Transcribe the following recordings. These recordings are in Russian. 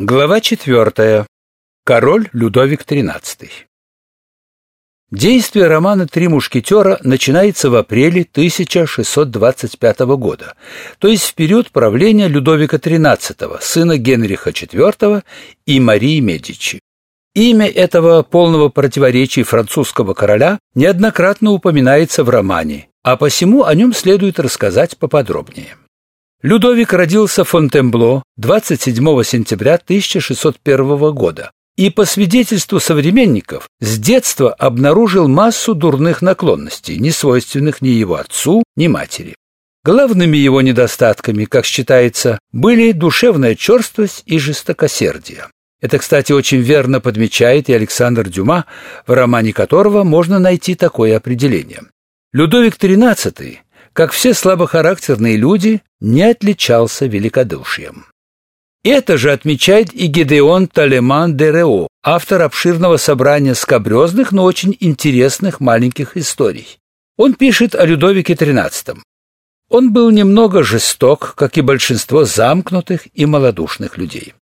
Глава четвертая. Король Людовик XIII. Действие романа «Три мушкетера» начинается в апреле 1625 года, то есть в период правления Людовика XIII, сына Генриха IV и Марии Медичи. Имя этого полного противоречий французского короля неоднократно упоминается в романе, а посему о нем следует рассказать поподробнее. Людовик родился в Фонтенбло 27 сентября 1601 года и, по свидетельству современников, с детства обнаружил массу дурных наклонностей, не свойственных ни его отцу, ни матери. Главными его недостатками, как считается, были душевная черствость и жестокосердие. Это, кстати, очень верно подмечает и Александр Дюма, в романе которого можно найти такое определение. Людовик XIII как все слабохарактерные люди, не отличался великодушием. Это же отмечает и Гедеон Талеман де Рео, автор обширного собрания скобрезных, но очень интересных маленьких историй. Он пишет о Людовике XIII. Он был немного жесток, как и большинство замкнутых и малодушных людей.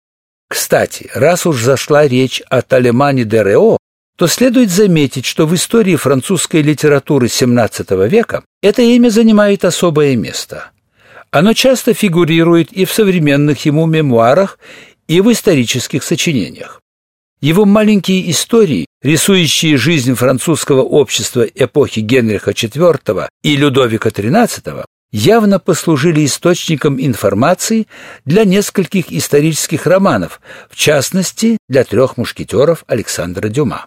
Кстати, раз уж зашла речь о Талемане де Рео, то следует заметить, что в истории французской литературы XVII века это имя занимает особое место. Оно часто фигурирует и в современных ему мемуарах, и в исторических сочинениях. Его маленькие истории, рисующие жизнь французского общества эпохи Генриха IV и Людовика XIII, явно послужили источником информации для нескольких исторических романов, в частности, для трех мушкетеров Александра Дюма.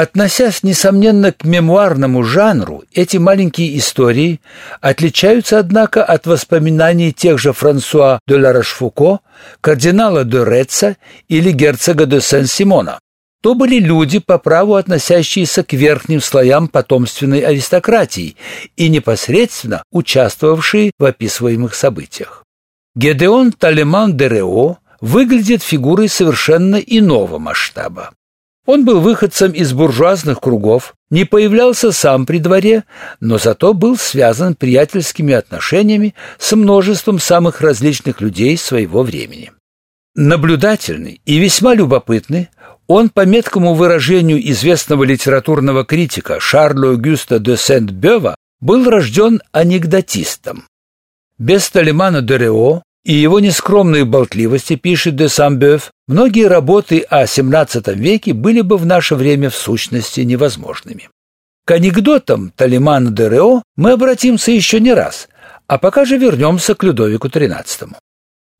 Относясь, несомненно, к мемуарному жанру, эти маленькие истории отличаются, однако, от воспоминаний тех же Франсуа де Ларошфуко, кардинала де Реца или герцога де Сен-Симона. То были люди, по праву относящиеся к верхним слоям потомственной аристократии и непосредственно участвовавшие в описываемых событиях. Гедеон Талеман де Рео выглядит фигурой совершенно иного масштаба. Он был выходцем из буржуазных кругов, не появлялся сам при дворе, но зато был связан приятельскими отношениями с множеством самых различных людей своего времени. Наблюдательный и весьма любопытный, он, по меткому выражению известного литературного критика Шарля Огюста де Сент-Бёва, был рожден анекдотистом. Без Талимана де Рео и его нескромной болтливости, пишет де Самбёв, многие работы о XVII веке были бы в наше время в сущности невозможными. К анекдотам Талимана де Рео мы обратимся еще не раз, а пока же вернемся к Людовику XIII.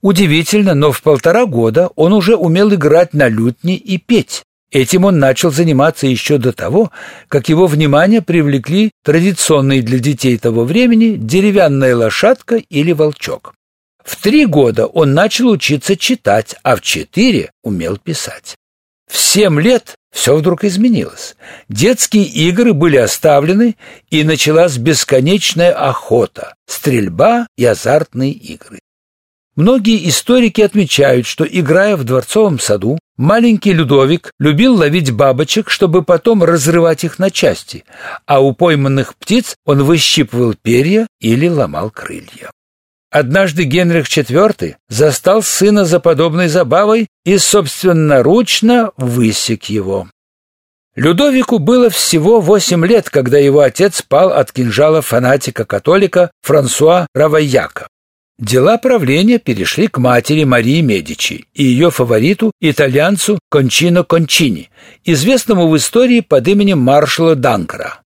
Удивительно, но в полтора года он уже умел играть на лютне и петь. Этим он начал заниматься еще до того, как его внимание привлекли традиционные для детей того времени деревянная лошадка или волчок. В три года он начал учиться читать, а в четыре умел писать. В семь лет все вдруг изменилось. Детские игры были оставлены, и началась бесконечная охота, стрельба и азартные игры. Многие историки отмечают, что, играя в дворцовом саду, маленький Людовик любил ловить бабочек, чтобы потом разрывать их на части, а у пойманных птиц он выщипывал перья или ломал крылья. Однажды Генрих IV застал сына за подобной забавой и собственноручно высек его. Людовику было всего восемь лет, когда его отец пал от кинжала фанатика-католика Франсуа Равайяка. Дела правления перешли к матери Марии Медичи и ее фавориту, итальянцу Кончино Кончини, известному в истории под именем маршала Данкра.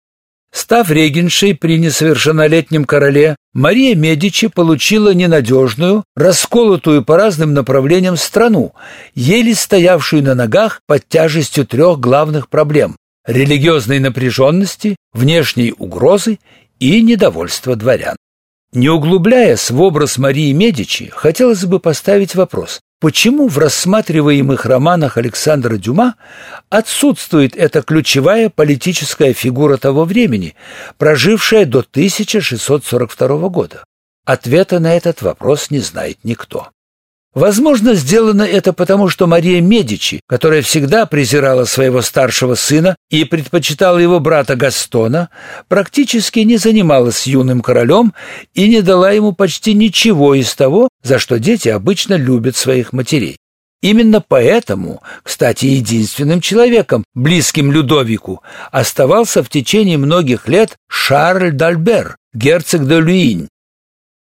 Став регеншей при несовершеннолетнем короле, Мария Медичи получила ненадежную, расколотую по разным направлениям страну, еле стоявшую на ногах под тяжестью трех главных проблем – религиозной напряженности, внешней угрозы и недовольства дворян. Не углубляясь в образ Марии Медичи, хотелось бы поставить вопрос, почему в рассматриваемых романах Александра Дюма отсутствует эта ключевая политическая фигура того времени, прожившая до 1642 года? Ответа на этот вопрос не знает никто. Возможно, сделано это потому, что Мария Медичи, которая всегда презирала своего старшего сына и предпочитала его брата Гастона, практически не занималась юным королем и не дала ему почти ничего из того, за что дети обычно любят своих матерей. Именно поэтому, кстати, единственным человеком, близким Людовику, оставался в течение многих лет Шарль Дальбер, герцог де Люинь.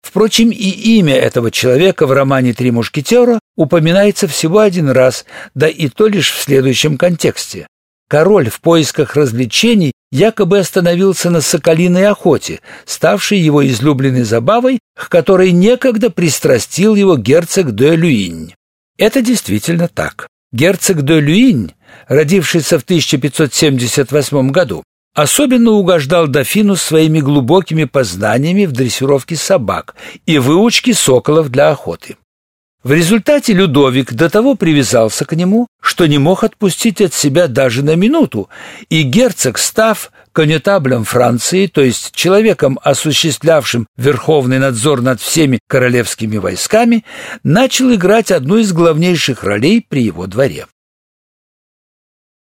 Впрочем, и имя этого человека в романе «Три мушкетера» упоминается всего один раз, да и то лишь в следующем контексте. Король в поисках развлечений якобы остановился на соколиной охоте, ставшей его излюбленной забавой, к которой некогда пристрастил его герцог де Люинь. Это действительно так. Герцог де Люинь, родившийся в 1578 году, особенно угождал дофину своими глубокими познаниями в дрессировке собак и выучке соколов для охоты. В результате Людовик до того привязался к нему, что не мог отпустить от себя даже на минуту, и герцог, став конетаблем Франции, то есть человеком, осуществлявшим верховный надзор над всеми королевскими войсками, начал играть одну из главнейших ролей при его дворе.